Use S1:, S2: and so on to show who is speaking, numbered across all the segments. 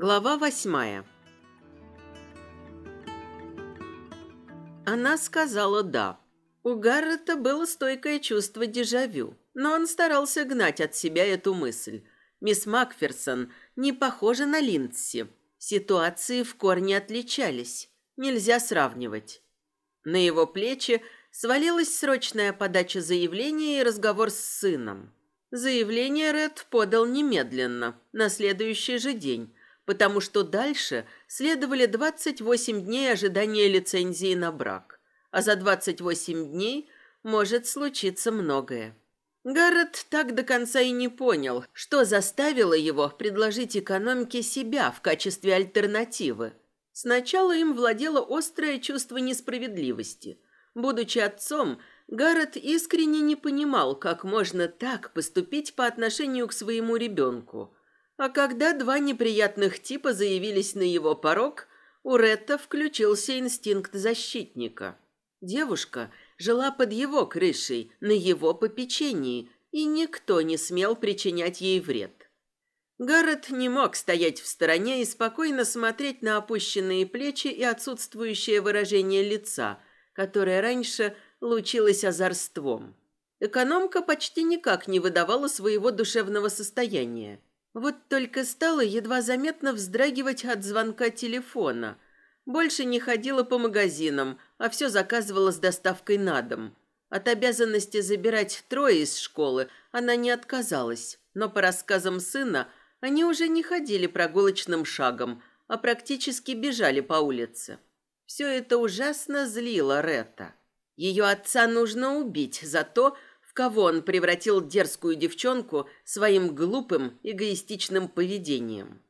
S1: Глава восьмая. Она сказала «да». У Гаррета было стойкое чувство дежавю, но он старался гнать от себя эту мысль. Мисс Макферсон не похожа на Линдси. Ситуации в корне отличались. Нельзя сравнивать. На его плечи свалилась срочная подача заявления и разговор с сыном. Заявление Ред подал немедленно, на следующий же день, потому что дальше следовали 28 дней ожидания лицензии на брак. А за 28 дней может случиться многое. Гаррет так до конца и не понял, что заставило его предложить экономике себя в качестве альтернативы. Сначала им владело острое чувство несправедливости. Будучи отцом, Гаррет искренне не понимал, как можно так поступить по отношению к своему ребенку. А когда два неприятных типа заявились на его порог, у Ретта включился инстинкт защитника. Девушка жила под его крышей, на его попечении, и никто не смел причинять ей вред. Гаррет не мог стоять в стороне и спокойно смотреть на опущенные плечи и отсутствующее выражение лица, которое раньше – лучилась озорством. Экономка почти никак не выдавала своего душевного состояния. Вот только стала едва заметно вздрагивать от звонка телефона. Больше не ходила по магазинам, а все заказывала с доставкой на дом. От обязанности забирать трое из школы она не отказалась, но по рассказам сына они уже не ходили прогулочным шагом, а практически бежали по улице. Все это ужасно злило Ретта. Ее отца нужно убить за то, кого он превратил дерзкую девчонку своим глупым, эгоистичным поведением.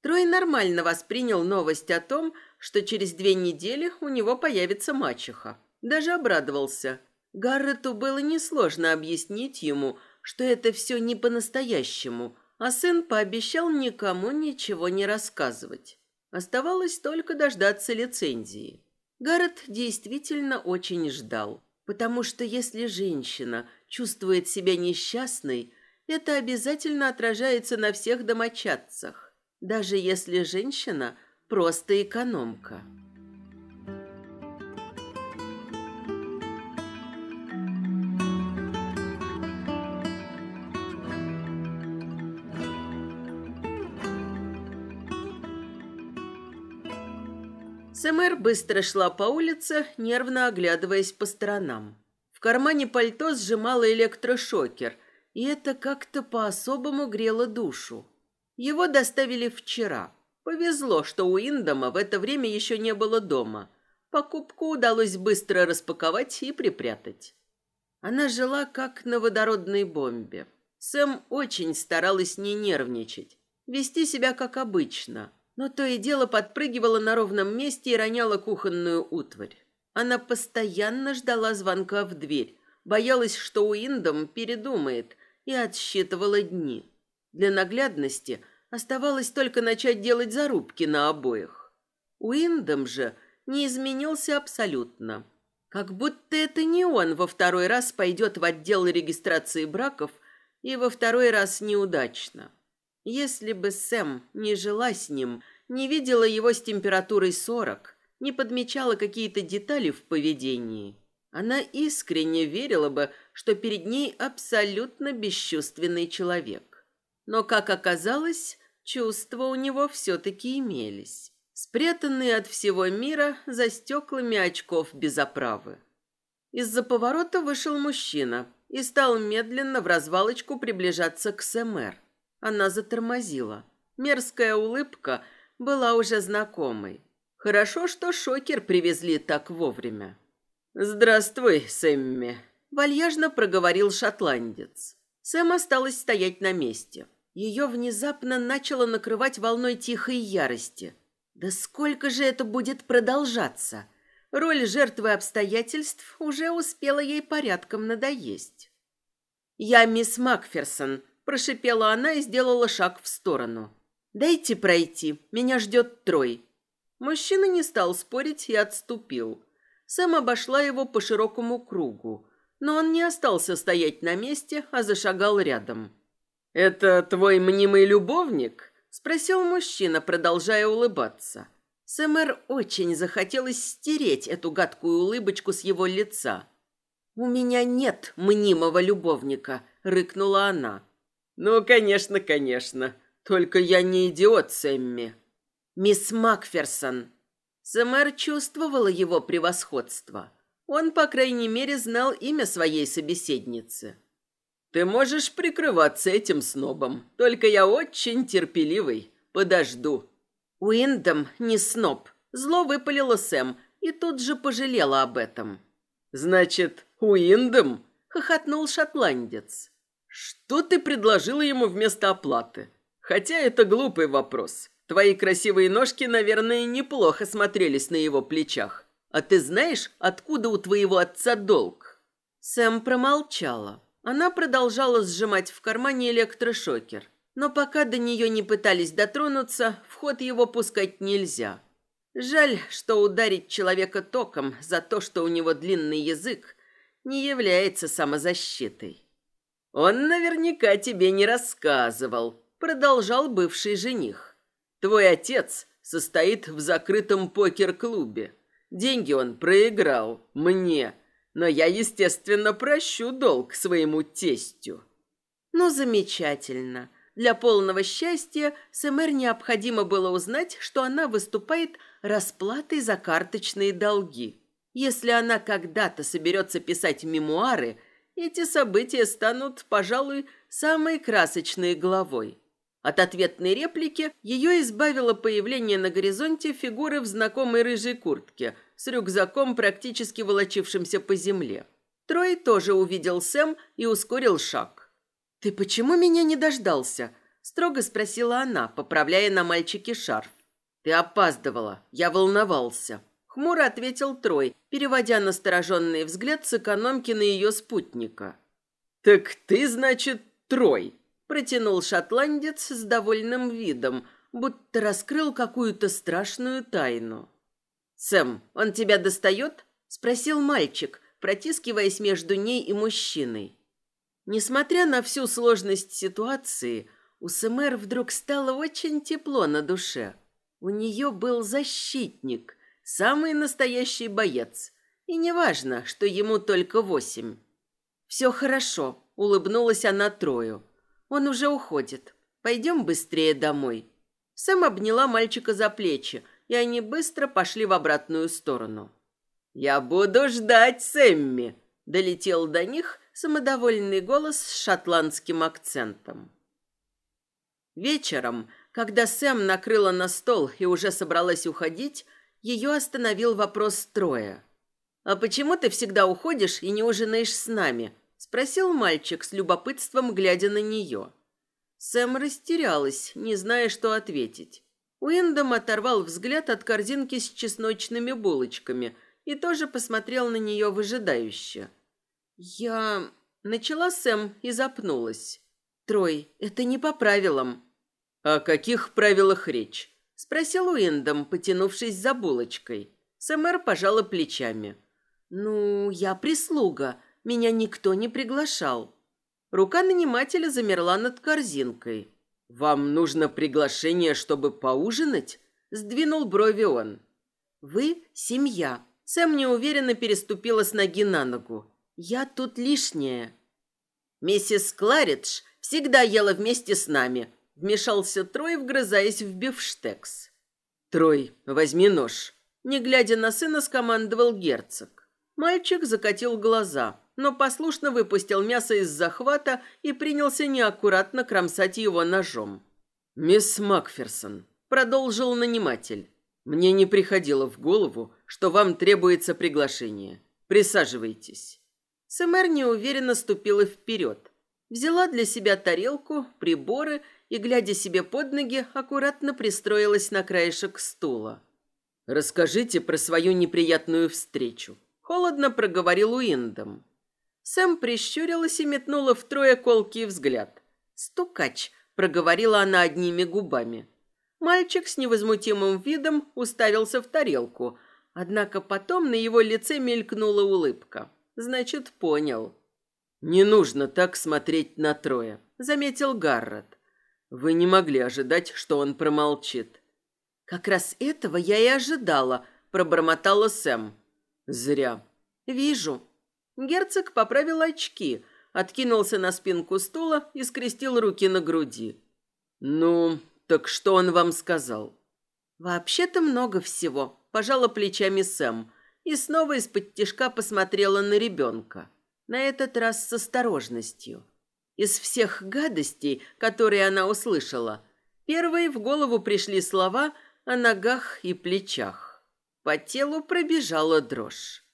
S1: Трой нормально воспринял новость о том, что через две недели у него появится мачеха. Даже обрадовался. Гаррету было несложно объяснить ему, что это все не по-настоящему, а сын пообещал никому ничего не рассказывать. Оставалось только дождаться лицензии. Гаррет действительно очень ждал, потому что если женщина чувствует себя несчастной, это обязательно отражается на всех домочадцах, даже если женщина просто экономка. Сэмэр быстро шла по улице, нервно оглядываясь по сторонам. В кармане пальто сжимала электрошокер, и это как-то по-особому грело душу. Его доставили вчера. Повезло, что у Индома в это время еще не было дома. Покупку удалось быстро распаковать и припрятать. Она жила как на водородной бомбе. Сэм очень старалась не нервничать, вести себя как обычно – но то и дело подпрыгивала на ровном месте и роняла кухонную утварь. Она постоянно ждала звонка в дверь, боялась, что Уиндом передумает, и отсчитывала дни. Для наглядности оставалось только начать делать зарубки на обоих. Уиндом же не изменился абсолютно. Как будто это не он во второй раз пойдет в отдел регистрации браков и во второй раз неудачно. Если бы Сэм не жила с ним, не видела его с температурой 40, не подмечала какие-то детали в поведении, она искренне верила бы, что перед ней абсолютно бесчувственный человек. Но, как оказалось, чувства у него все-таки имелись, спрятанные от всего мира за стеклами очков без оправы. Из-за поворота вышел мужчина и стал медленно в развалочку приближаться к СМР. Она затормозила. Мерзкая улыбка была уже знакомой. Хорошо, что шокер привезли так вовремя. «Здравствуй, Сэмми», — вальяжно проговорил шотландец. Сэм осталась стоять на месте. Ее внезапно начало накрывать волной тихой ярости. Да сколько же это будет продолжаться? Роль жертвы обстоятельств уже успела ей порядком надоесть. «Я мисс Макферсон», Прошипела она и сделала шаг в сторону. «Дайте пройти, меня ждет Трой». Мужчина не стал спорить и отступил. Сэм обошла его по широкому кругу, но он не остался стоять на месте, а зашагал рядом. «Это твой мнимый любовник?» Спросил мужчина, продолжая улыбаться. Сэмэр очень захотелось стереть эту гадкую улыбочку с его лица. «У меня нет мнимого любовника», — рыкнула она.
S2: «Ну, конечно, конечно. Только я не идиот, Сэмми».
S1: «Мисс Макферсон». Сэмэр чувствовала его превосходство. Он, по крайней мере, знал имя своей собеседницы.
S2: «Ты можешь прикрываться этим снобом, только я очень терпеливый. Подожду».
S1: Уиндом не сноб. Зло выпалила Сэм и тут же пожалела об этом.
S2: «Значит, Уиндом?»
S1: — хохотнул шотландец.
S2: «Что ты предложила ему вместо оплаты? Хотя это глупый вопрос. Твои красивые ножки, наверное, неплохо смотрелись на его плечах. А ты знаешь, откуда у твоего отца долг?»
S1: Сэм промолчала. Она продолжала сжимать в кармане электрошокер. Но пока до нее не пытались дотронуться, в ход его пускать нельзя. Жаль, что ударить человека током за то, что у него длинный язык, не является самозащитой.
S2: «Он наверняка тебе не рассказывал», — продолжал бывший жених. «Твой отец состоит в закрытом покер-клубе. Деньги он проиграл мне, но я, естественно, прощу долг своему тестю».
S1: «Ну, замечательно. Для полного счастья Сэмэр необходимо было узнать, что она выступает расплатой за карточные долги. Если она когда-то соберется писать мемуары, эти события станут, пожалуй, самой красочной главой. От ответной реплики ее избавило появление на горизонте фигуры в знакомой рыжей куртке с рюкзаком, практически волочившимся по земле. Трой тоже увидел Сэм и ускорил шаг. «Ты почему меня не дождался?» – строго спросила она, поправляя на мальчике шарф. «Ты опаздывала. Я волновался». Хмуро ответил Трой, переводя настороженный взгляд с экономки на ее спутника.
S2: «Так ты, значит, Трой?»
S1: Протянул шотландец с довольным видом, будто раскрыл какую-то страшную тайну. «Сэм, он тебя достает?» Спросил мальчик, протискиваясь между ней и мужчиной. Несмотря на всю сложность ситуации, у Сэмэр вдруг стало очень тепло на душе. У нее был защитник, самый настоящий боец. И неважно, что ему только восемь. «Все хорошо», — улыбнулась она Трою. «Он уже уходит. Пойдем быстрее домой». Сэм обняла мальчика за плечи, и они быстро пошли в обратную сторону.
S2: «Я буду ждать Сэмми», — долетел до них
S1: самодовольный голос с шотландским акцентом. Вечером когда Сэм накрыла на стол и уже собралась уходить, ее остановил вопрос Троя. «А почему ты всегда уходишь и не ужинаешь с нами?» – спросил мальчик с любопытством, глядя на нее. Сэм растерялась, не зная, что ответить. Уиндом оторвал взгляд от корзинки с чесночными булочками и тоже посмотрел на нее выжидающе. «Я...» – начала Сэм и запнулась. «Трой, это не по правилам».
S2: «О каких правилах речь?»
S1: – спросил Уиндом, потянувшись за булочкой. Сэмэр пожала плечами. «Ну, я прислуга. Меня никто не приглашал». Рука нанимателя замерла над корзинкой.
S2: «Вам нужно приглашение, чтобы поужинать?» – сдвинул брови он.
S1: «Вы – семья». Сэм неуверенно переступила с ноги на ногу. «Я тут лишняя». «Миссис Кларидж всегда ела вместе с нами», Вмешался Трой, вгрызаясь в бифштекс.
S2: «Трой, возьми нож».
S1: Не глядя на сына, скомандовал герцог. Мальчик закатил глаза, но послушно выпустил мясо из захвата и принялся неаккуратно кромсать его ножом.
S2: «Мисс Макферсон», — продолжил наниматель, — «мне не приходило в голову, что вам требуется приглашение. Присаживайтесь».
S1: Сэмэр неуверенно ступила вперед. Взяла для себя тарелку, приборы и, глядя себе под ноги, аккуратно пристроилась на краешек стула.
S2: «Расскажите про свою неприятную встречу», — холодно проговорил Уиндом.
S1: Сэм прищурилась и метнула втрое колкий взгляд. «Стукач», — проговорила она одними губами. Мальчик с невозмутимым видом уставился в тарелку, однако потом на его лице мелькнула улыбка. Значит, понял.
S2: «Не нужно так смотреть на Троя», — заметил Гаррет. Вы не могли ожидать, что он промолчит.
S1: Как раз этого я и ожидала, пробормотала Сэм.
S2: Зря.
S1: Вижу. Герцог поправил очки, откинулся на спинку стула и скрестил руки на груди.
S2: Ну, так что он вам сказал?
S1: Вообще-то много всего, пожала плечами Сэм и снова из-под тишка посмотрела на ребенка. На этот раз с осторожностью. Из всех гадостей, которые она услышала, первой в голову пришли слова о ногах и плечах. По телу пробежала дрожь.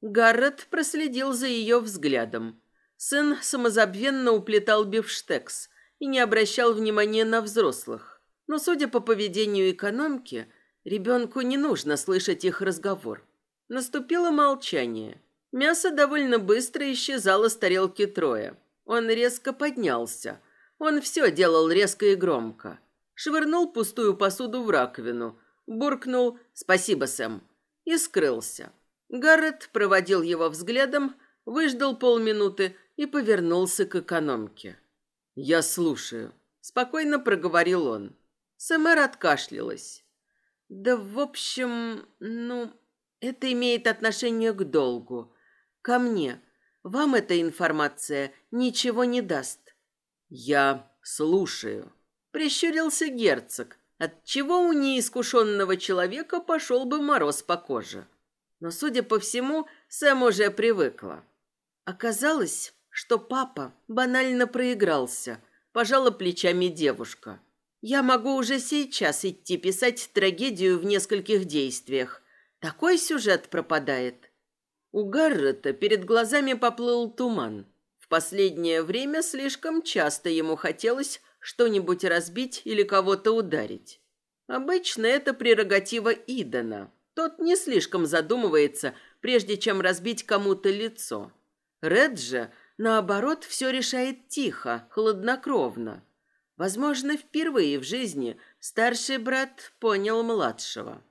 S1: Гаррет проследил за ее взглядом. Сын самозабвенно уплетал бифштекс и не обращал внимания на взрослых. Но, судя по поведению экономки, ребенку не нужно слышать их разговор. Наступило молчание. Мясо довольно быстро исчезало с тарелки Троя. Он резко поднялся. Он все делал резко и громко. Швырнул пустую посуду в раковину, буркнул «Спасибо, Сэм» и скрылся. Гаррет проводил его взглядом, выждал полминуты и повернулся к экономке.
S2: «Я слушаю», —
S1: спокойно проговорил он. Сэмэр откашлялась. «Да, в общем, ну, это имеет отношение к долгу. Ко мне. Вам эта информация ничего не даст.
S2: Я слушаю.
S1: Прищурился герцог, от чего у неискушенного человека пошел бы мороз по коже. Но, судя по всему, Сэм уже привыкла. Оказалось, что папа банально проигрался, пожала плечами девушка. Я могу уже сейчас идти писать трагедию в нескольких действиях. Такой сюжет пропадает. У Гаррета перед глазами поплыл туман. В последнее время слишком часто ему хотелось что-нибудь разбить или кого-то ударить. Обычно это прерогатива Идана. Тот не слишком задумывается, прежде чем разбить кому-то лицо. Ред же, наоборот, все решает тихо, хладнокровно. Возможно, впервые в жизни старший брат понял младшего.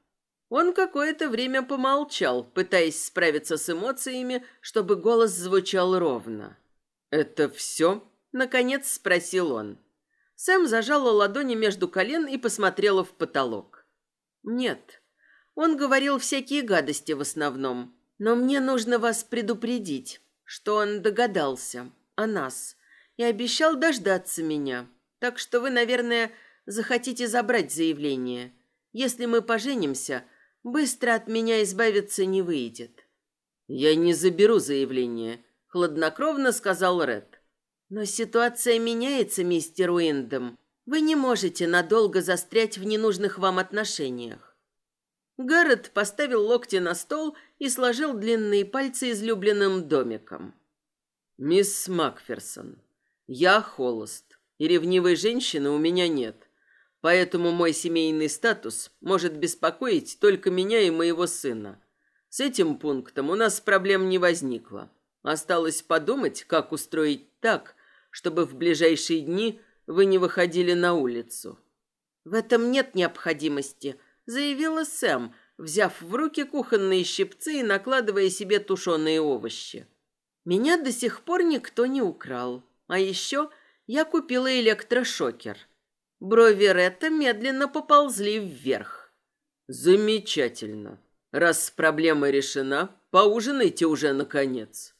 S1: Он какое-то время помолчал, пытаясь справиться с эмоциями, чтобы голос звучал ровно.
S2: «Это все?»
S1: – наконец спросил он. Сэм зажала ладони между колен и посмотрела в потолок. «Нет, он говорил всякие гадости в основном, но мне нужно вас предупредить, что он догадался о нас и обещал дождаться меня, так что вы, наверное, захотите забрать заявление. Если мы поженимся – Быстро от меня избавиться не выйдет.
S2: Я не заберу заявление, хладнокровно сказал Ред.
S1: Но ситуация меняется, мистер Уиндом. Вы не можете надолго застрять в ненужных вам отношениях. Гаррет поставил локти на стол и сложил длинные пальцы излюбленным домиком.
S2: «Мисс Макферсон, я холост, и ревнивой женщины у меня нет. Поэтому мой семейный статус может беспокоить только меня и моего сына. С этим пунктом у нас проблем не возникло. Осталось подумать, как устроить так, чтобы в ближайшие дни вы не выходили на улицу.
S1: В этом нет необходимости, заявила Сэм, взяв в руки кухонные щипцы и накладывая себе тушеные овощи. Меня до сих пор никто не украл. А еще я купила электрошокер. Брови Ретта медленно поползли вверх.
S2: «Замечательно. Раз проблема решена, поужинайте уже, наконец».